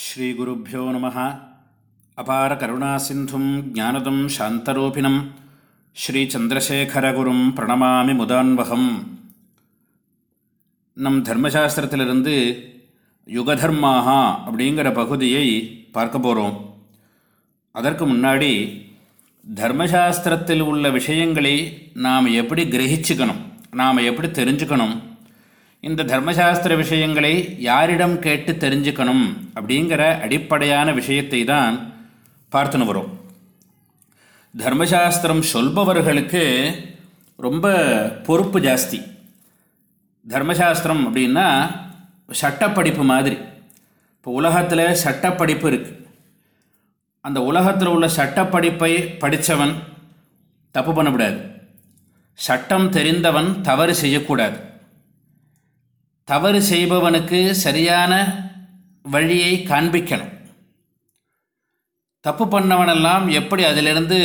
ஸ்ரீகுருப்போ நம அபார கருணாசிந்தும் ஜானதம் சாந்தரூபிணம். ஸ்ரீச்சந்திரசேகரகுரும் பிரணமாமி முதான்வகம். நம் தர்மசாஸ்திரத்திலிருந்து யுகதர்மாகா அப்படிங்கிற பகுதியை பார்க்க போகிறோம் அதற்கு முன்னாடி தர்மசாஸ்திரத்தில் உள்ள விஷயங்களை நாம் எப்படி கிரகிச்சுக்கணும் நாம் எப்படி தெரிஞ்சுக்கணும் இந்த தர்மசாஸ்திர விஷயங்களை யாரிடம் கேட்டு தெரிஞ்சுக்கணும் அப்படிங்கிற அடிப்படையான விஷயத்தை தான் பார்த்துன்னு வரும். தர்மசாஸ்திரம் சொல்பவர்களுக்கு ரொம்ப பொறுப்பு ஜாஸ்தி. தர்மசாஸ்திரம் அப்படின்னா சட்டப்படிப்பு மாதிரி. இப்போ உலகத்தில் சட்டப்படிப்பு இருக்குது அந்த உலகத்தில் உள்ள சட்டப்படிப்பை படித்தவன் தப்பு பண்ணக்கூடாது சட்டம் தெரிந்தவன் தவறு செய்யக்கூடாது. தவறு செய்பவனுக்கு சரியான வழியை காண்பிக்கணும். தப்பு பண்ணவனெல்லாம் எப்படி அதிலிருந்து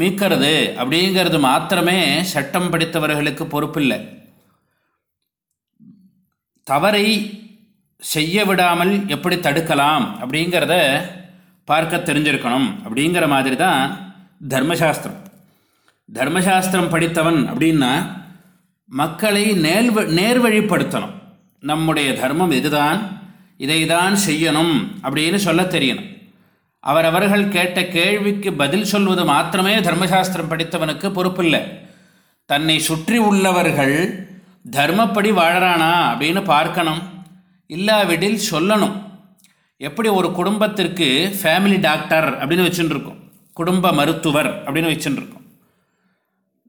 மீட்கிறது அப்படிங்கிறது மாத்திரமே சட்டம் படித்தவர்களுக்கு பொறுப்பில்லை. தவறை செய்ய விடாமல் எப்படி தடுக்கலாம் அப்படிங்கிறத பார்க்க தெரிஞ்சிருக்கணும் அப்படிங்கிற மாதிரி தான் தர்மசாஸ்திரம். தர்மசாஸ்திரம் படித்தவன் அப்படின்னா மக்களை நேர்வ நேர்வழிப்படுத்தணும். நம்முடைய தர்மம் இதுதான் இதை தான் செய்யணும் அப்படின்னு சொல்ல தெரியணும். அவரவர்கள் கேட்ட கேள்விக்கு பதில் சொல்வது மாத்திரமே தர்மசாஸ்திரம் படித்தவனுக்கு பொறுப்பில்லை. தன்னை சுற்றி உள்ளவர்கள் தர்மப்படி வாழறானா அப்படின்னு பார்க்கணும். இல்லாவிடில் சொல்லணும். எப்படி ஒரு குடும்பத்திற்கு ஃபேமிலி டாக்டர் அப்படின்னு வச்சுட்டுருக்கோம் குடும்ப மருத்துவர் அப்படின்னு வச்சுட்டுருக்கோம்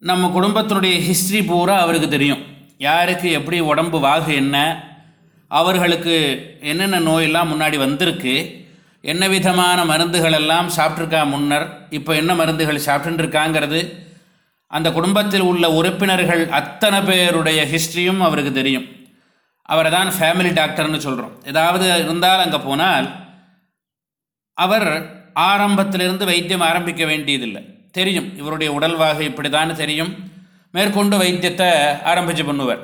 நம்ம குடும்பத்தினுடைய ஹிஸ்ட்ரி பூரா அவருக்கு தெரியும். யாருக்கு எப்படி உடம்பு வாகு என்ன அவர்களுக்கு என்னென்ன நோயெல்லாம் முன்னாடி வந்திருக்கு என்ன விதமான மருந்துகள் எல்லாம் சாப்பிட்ருக்கா முன்னர் இப்போ என்ன மருந்துகள் சாப்பிட்டுருக்காங்கிறது அந்த குடும்பத்தில் உள்ள உறுப்பினர்கள் அத்தனை பேருடைய ஹிஸ்ட்ரியும் அவருக்கு தெரியும். அவரை தான் ஃபேமிலி டாக்டர்னு சொல்கிறோம் ஏதாவது இருந்தால் அங்கே போனால் அவர் ஆரம்பத்திலிருந்து வைத்தியம் ஆரம்பிக்க வேண்டியதில்லை. தெரியும். இவருடைய உடல்வாக இப்படிதான் தெரியும். மேற்கொண்டு வைத்தியத்தை ஆரம்பிச்சு பண்ணுவர்.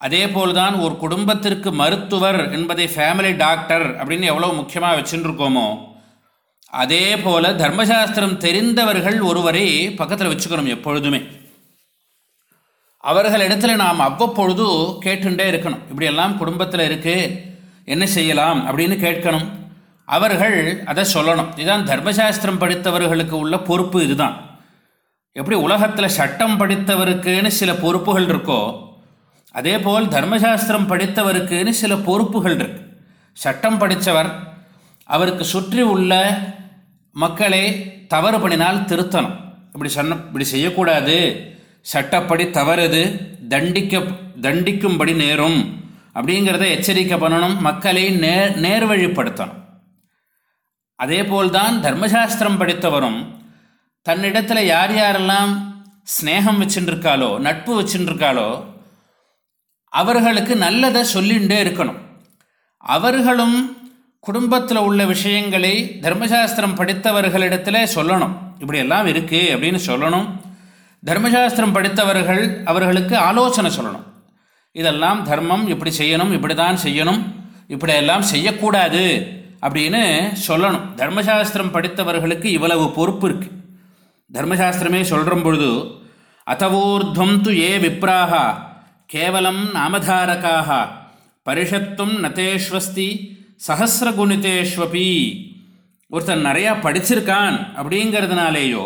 அதே போல்தான் ஒரு குடும்பத்திற்கு மருத்துவர் என்பதை ஃபேமிலி டாக்டர் அப்படின்னு எவ்வளோ முக்கியமாக வச்சுருக்கோமோ அதே போல் தர்மசாஸ்திரம் தெரிந்தவர்கள் ஒருவரை பக்கத்தில் வச்சுக்கணும் எப்பொழுதுமே. அவர்களிடத்தில் நாம் அவ்வப்பொழுது கேட்டுண்டே இருக்கணும். இப்படியெல்லாம் குடும்பத்தில் இருக்குது என்ன செய்யலாம் அப்படின்னு கேட்கணும். அவர்கள் அதை சொல்லணும். இதுதான் தர்மசாஸ்திரம் படித்தவர்களுக்கு உள்ள பொறுப்பு இதுதான். எப்படி உலகத்தில் சட்டம் படித்தவருக்குன்னு சில பொறுப்புகள் இருக்கோ அதே போல் தர்மசாஸ்திரம் படித்தவருக்குன்னு சில பொறுப்புகள் இருக்கு. சட்டம் படித்தவர் அவருக்கு சுற்றி உள்ள மக்களை தவறு பண்ணினால் திருத்தணும். இப்படி சொன்ன இப்படி செய்யக்கூடாது. சட்டப்படி தவறுது தண்டிக்க தண்டிக்கும்படி நேரும். அப்படிங்கிறத எச்சரிக்கை பண்ணணும். மக்களை நேர் நேர்வழிப்படுத்தணும். அதே போல்தான் தர்மசாஸ்திரம் படித்தவரும் தன்னிடத்தில் யார் யாரெல்லாம் ஸ்னேகம் வச்சுட்டுருக்காளோ நட்பு வச்சுட்டுருக்காளோ அவர்களுக்கு நல்லதை சொல்லிகிட்டே இருக்கணும். அவர்களும் குடும்பத்தில் உள்ள விஷயங்களை தர்மசாஸ்திரம் படித்தவர்களிடத்தில் சொல்லணும். இப்படியெல்லாம் இருக்குது அப்படின்னு சொல்லணும். தர்மசாஸ்திரம் படித்தவர்கள் அவர்களுக்கு ஆலோசனை சொல்லணும். இதெல்லாம் தர்மம் இப்படி செய்யணும் இப்படி தான் செய்யணும் இப்படியெல்லாம் செய்யக்கூடாது. அப்படின்னு சொல்லணும். தர்மசாஸ்திரம் படித்தவர்களுக்கு இவ்வளவு பொறுப்பு இருக்குது தர்மசாஸ்திரமே சொல்கிற பொழுது அத்தவூர்துவம் து ஏ விப்ராக கேவலம் நாமதாரக்காக பரிஷத்தும் நதேஷ்வஸ்தி சஹசிரகுணிதேஷ்வபி. ஒருத்தன் நிறையா படிச்சிருக்கான் அப்படிங்கிறதுனாலேயோ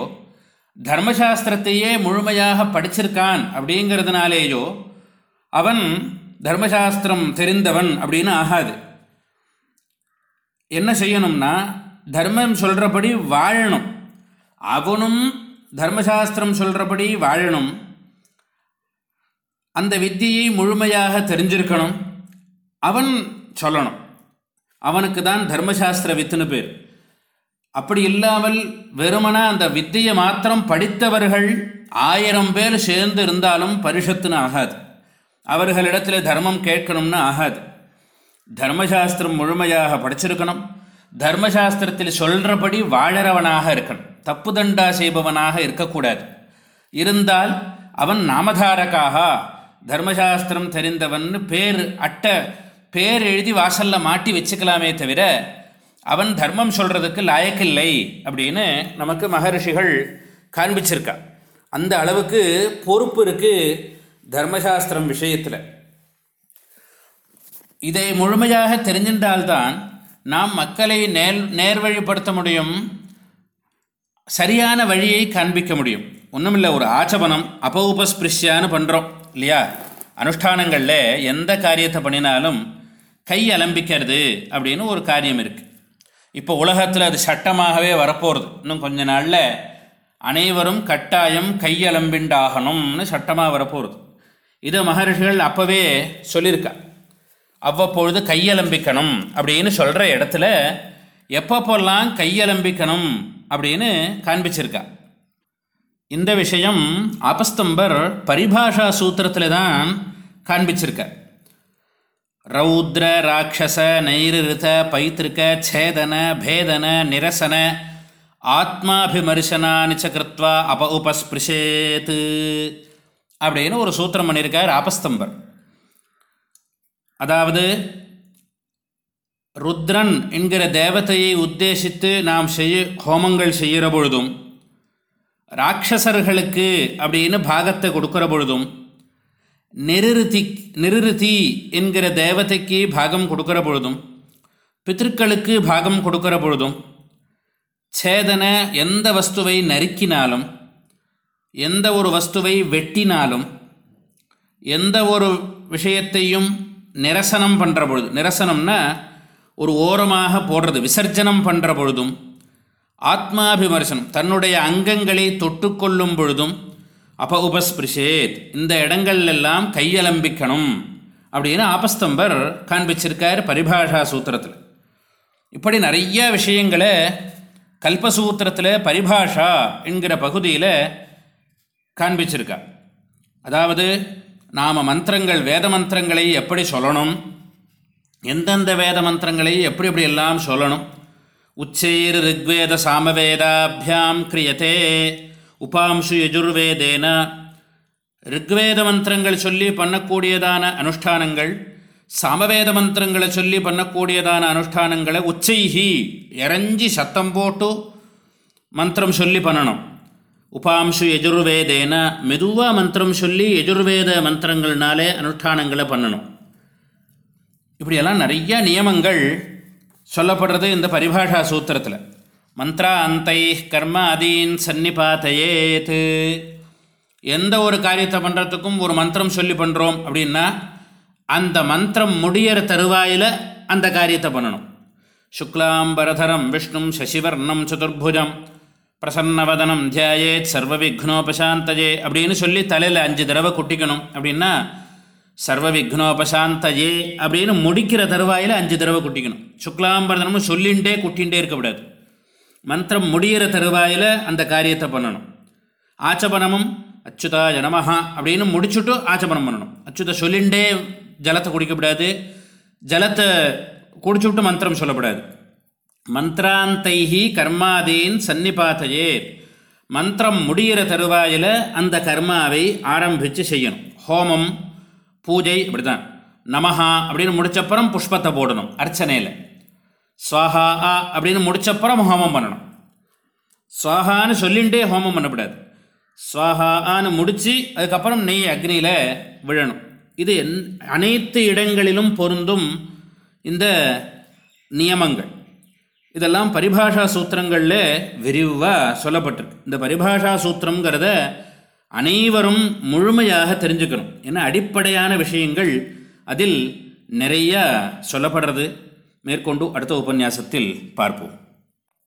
தர்மசாஸ்திரத்தையே முழுமையாக படிச்சிருக்கான் அப்படிங்கிறதுனாலேயோ அவன் தர்மசாஸ்திரம் தெரிந்தவன் அப்படின்னு ஆகாது. என்ன செய்யணும்னா தர்மம் சொல்கிறபடி வாழணும். அவனும் தர்மசாஸ்திரம் சொல்கிறபடி வாழணும். அந்த வித்தியை முழுமையாக தெரிஞ்சிருக்கணும். அவன் சொல்லணும். அவனுக்கு தான் தர்மசாஸ்திர வித்துன்னு பேர். அப்படி இல்லாமல் வெறுமனா அந்த வித்தியை மாத்திரம் படித்தவர்கள் ஆயிரம் பேர் சேர்ந்து இருந்தாலும் பரிஷத்துன்னு ஆகாது. அவர்களிடத்தில் தர்மம் கேட்கணும்னு ஆகாது. தர்மசாஸ்திரம் முழுமையாக படிச்சிருக்கணும். தர்மசாஸ்திரத்தில் சொல்கிறபடி வாழறவனாக இருக்கணும். தப்பு தண்டா செய்பவனாக இருக்கக்கூடாது. இருந்தால் அவன் நாமதாரக்காக தர்மசாஸ்திரம் தெரிந்தவன் பேர் அட்ட பேர் எழுதி வாசலில் மாட்டி வச்சுக்கலாமே தவிர அவன் தர்மம் சொல்கிறதுக்கு லாயக்கில்லை அப்படின்னு நமக்கு மகரிஷிகள் காண்பிச்சிருக்கா. அந்த அளவுக்கு பொறுப்பு இருக்குது தர்மசாஸ்திரம் விஷயத்தில். இதை முழுமையாக தெரிஞ்சின்றால்தான் நாம் மக்களை நேர் நேர்வழிப்படுத்த முடியும் சரியான வழியை காண்பிக்க முடியும். ஒன்றுமில்லை ஒரு ஆச்சபனம் அபௌபஸ்பிருஷ்யான்னு பண்ணுறோம் இல்லையா? அனுஷ்டானங்களில் எந்த காரியத்தை பண்ணினாலும் கை அலம்பிக்கிறது அப்படின்னு ஒரு காரியம் இருக்குது இப்போ உலகத்தில் அது சட்டமாகவே வரப்போகிறது இன்னும் கொஞ்ச நாளில் அனைவரும் கட்டாயம் கையலம்பிண்டாகணும்னு சட்டமாக வரப்போகிறது இதை மகர்ஷிகள் அப்போவே சொல்லியிருக்கா. அவ்வப்பொழுது கையலம்பிக்கணும் அப்படின்னு சொல்கிற இடத்துல எப்பப்போல்லாம் கையலம்பிக்கணும் அப்படின்னு காண்பிச்சிருக்கா. இந்த விஷயம் ஆபஸ்தம்பர் பரிபாஷா சூத்திரத்தில் தான் காண்பிச்சிருக்க ரௌத்ர ராட்சச நைருத பைத்திருக்க சேதன பேதன நிரசன ஆத்மாபிமர்சனானி கிருத்வா அப உபஸ்பிருஷேத்து அப்படின்னு ஒரு சூத்திரம் பண்ணியிருக்கார் ஆபஸ்தம்பர் அதாவது ருத்ரன் என்கிற தேவதையை உத்தேசித்து நாம் செய்ய ஹோமங்கள் செய்கிற பொழுதும் ராட்சசர்களுக்கு அப்படின்னு பாகத்தை கொடுக்குற பொழுதும் நிருதி நிருதி என்கிற தேவதைக்கு பாகம் கொடுக்குற பொழுதும் பித்திருக்களுக்கு பாகம் கொடுக்குற பொழுதும் சேதன எந்த வஸ்துவை நறுக்கினாலும் எந்த ஒரு வஸ்துவை வெட்டினாலும் எந்த ஒரு விஷயத்தையும் நிரசனம் பண்ணுற பொழுது நிரசனம்னா ஒரு ஓரமாக போடுறது விசர்ஜனம் பண்ணுற பொழுதும் ஆத்மாபிமர்சனம் தன்னுடைய அங்கங்களை தொட்டுக்கொள்ளும் பொழுதும் அப்ப உபஸ்பிருஷேத் இந்த இடங்கள்லாம் கையலம்பிக்கணும் அப்படின்னு ஆபஸ்தம்பர் காண்பிச்சிருக்கார் பரிபாஷா சூத்திரத்தில். இப்படி நிறைய விஷயங்களை கல்பசூத்திரத்தில் பரிபாஷா என்கிற பகுதியில் காண்பிச்சிருக்கா. அதாவது நாம் மந்திரங்கள் வேத மந்திரங்களை எப்படி சொல்லணும்? எந்தெந்த வேத மந்திரங்களை எப்படி எப்படி எல்லாம் சொல்லணும்? உச்சைர் ரிக்வேத சாமவேதாபியாம் கிரியத்தே உபாம்சு யஜுர்வேதேன. ரிக்வேத மந்திரங்கள் சொல்லி பண்ணக்கூடியதான அனுஷ்டானங்கள் சாமவேத மந்திரங்களை சொல்லி பண்ணக்கூடியதான அனுஷ்டானங்களை உச்சைஹி இறஞ்சி சத்தம் போட்டு மந்திரம் சொல்லி பண்ணணும். உபாம்சு எஜுர்வேதேன மெதுவாக மந்திரம் சொல்லி எஜுர்வேத மந்திரங்கள்னாலே அனுஷ்டானங்களை பண்ணணும். இப்படியெல்லாம் நிறைய நியமங்கள் சொல்லப்படுறது இந்த பரிபாஷா சூத்திரத்தில். மந்த்ரா அந்தை கர்ம அதீன் சன்னிபாத்தையேத்து எந்த ஒரு காரியத்தை பண்ணுறதுக்கும் ஒரு மந்திரம் சொல்லி பண்ணுறோம் அப்படின்னா அந்த மந்திரம் முடியிற தருவாயில் அந்த காரியத்தை பண்ணணும். சுக்லாம்பரதரம் விஷ்ணும் சசிவர்ணம் சதுர்புஜம். பிரசன்னவதனம் தியாயேத் சர்வ விக்னோபசாந்தஜே அப்படின்னு சொல்லி தலையில் அஞ்சு தடவை குட்டிக்கணும். அப்படின்னா சர்வ விக்னோபசாந்தஜே அப்படின்னு முடிக்கிற தருவாயில் அஞ்சு தடவை குட்டிக்கணும். சுக்லாம்பரதனமும் சொல்லிகிட்டே குட்டின்ண்டே இருக்கக்கூடாது. மந்திரம் முடிகிற தருவாயில் அந்த காரியத்தை பண்ணணும். ஆச்சபனமும் அச்சுதா ஜனமஹா அப்படின்னு முடிச்சுட்டு ஆச்சபனம் பண்ணணும். அச்சுத சொல்லிண்டே ஜலத்தை குடிக்கப்படாது ஜலத்தை குடிச்சுட்டு மந்திரம் சொல்லப்படாது மந்திராந்தைஹி கர்மாதீன் சன்னிபாத்தையே மந்திரம் முடிகிற தருவாயில் அந்த கர்மாவை ஆரம்பித்து செய்யணும். ஹோமம் பூஜை அப்படி தான் நமஹா அப்படின்னு முடிச்சப்புறம் புஷ்பத்தை போடணும் அர்ச்சனையில். ஸ்வாஹா அப்படின்னு முடிச்சப்புறம் ஹோமம் பண்ணணும். ஸ்வாஹான்னு சொல்லிகிட்டே ஹோமம் பண்ணக்கூடாது. ஸ்வாஹான்னு முடித்து அதுக்கப்புறம் நெய் அக்னியில் விழணும். இது அனைத்து இடங்களிலும் பொருந்தும் இந்த நியமங்கள். இதெல்லாம் பரிபாஷா சூத்திரங்களில் விரிவாக சொல்லப்பட்டிருக்கு. இந்த பரிபாஷா சூத்திரங்கிறத அனைவரும் முழுமையாக தெரிஞ்சுக்கணும். ஏன்னா அடிப்படையான விஷயங்கள் அதில் நிறைய சொல்லப்படுறது. மேற்கொண்டு அடுத்த உபன்யாசத்தில் பார்ப்போம்.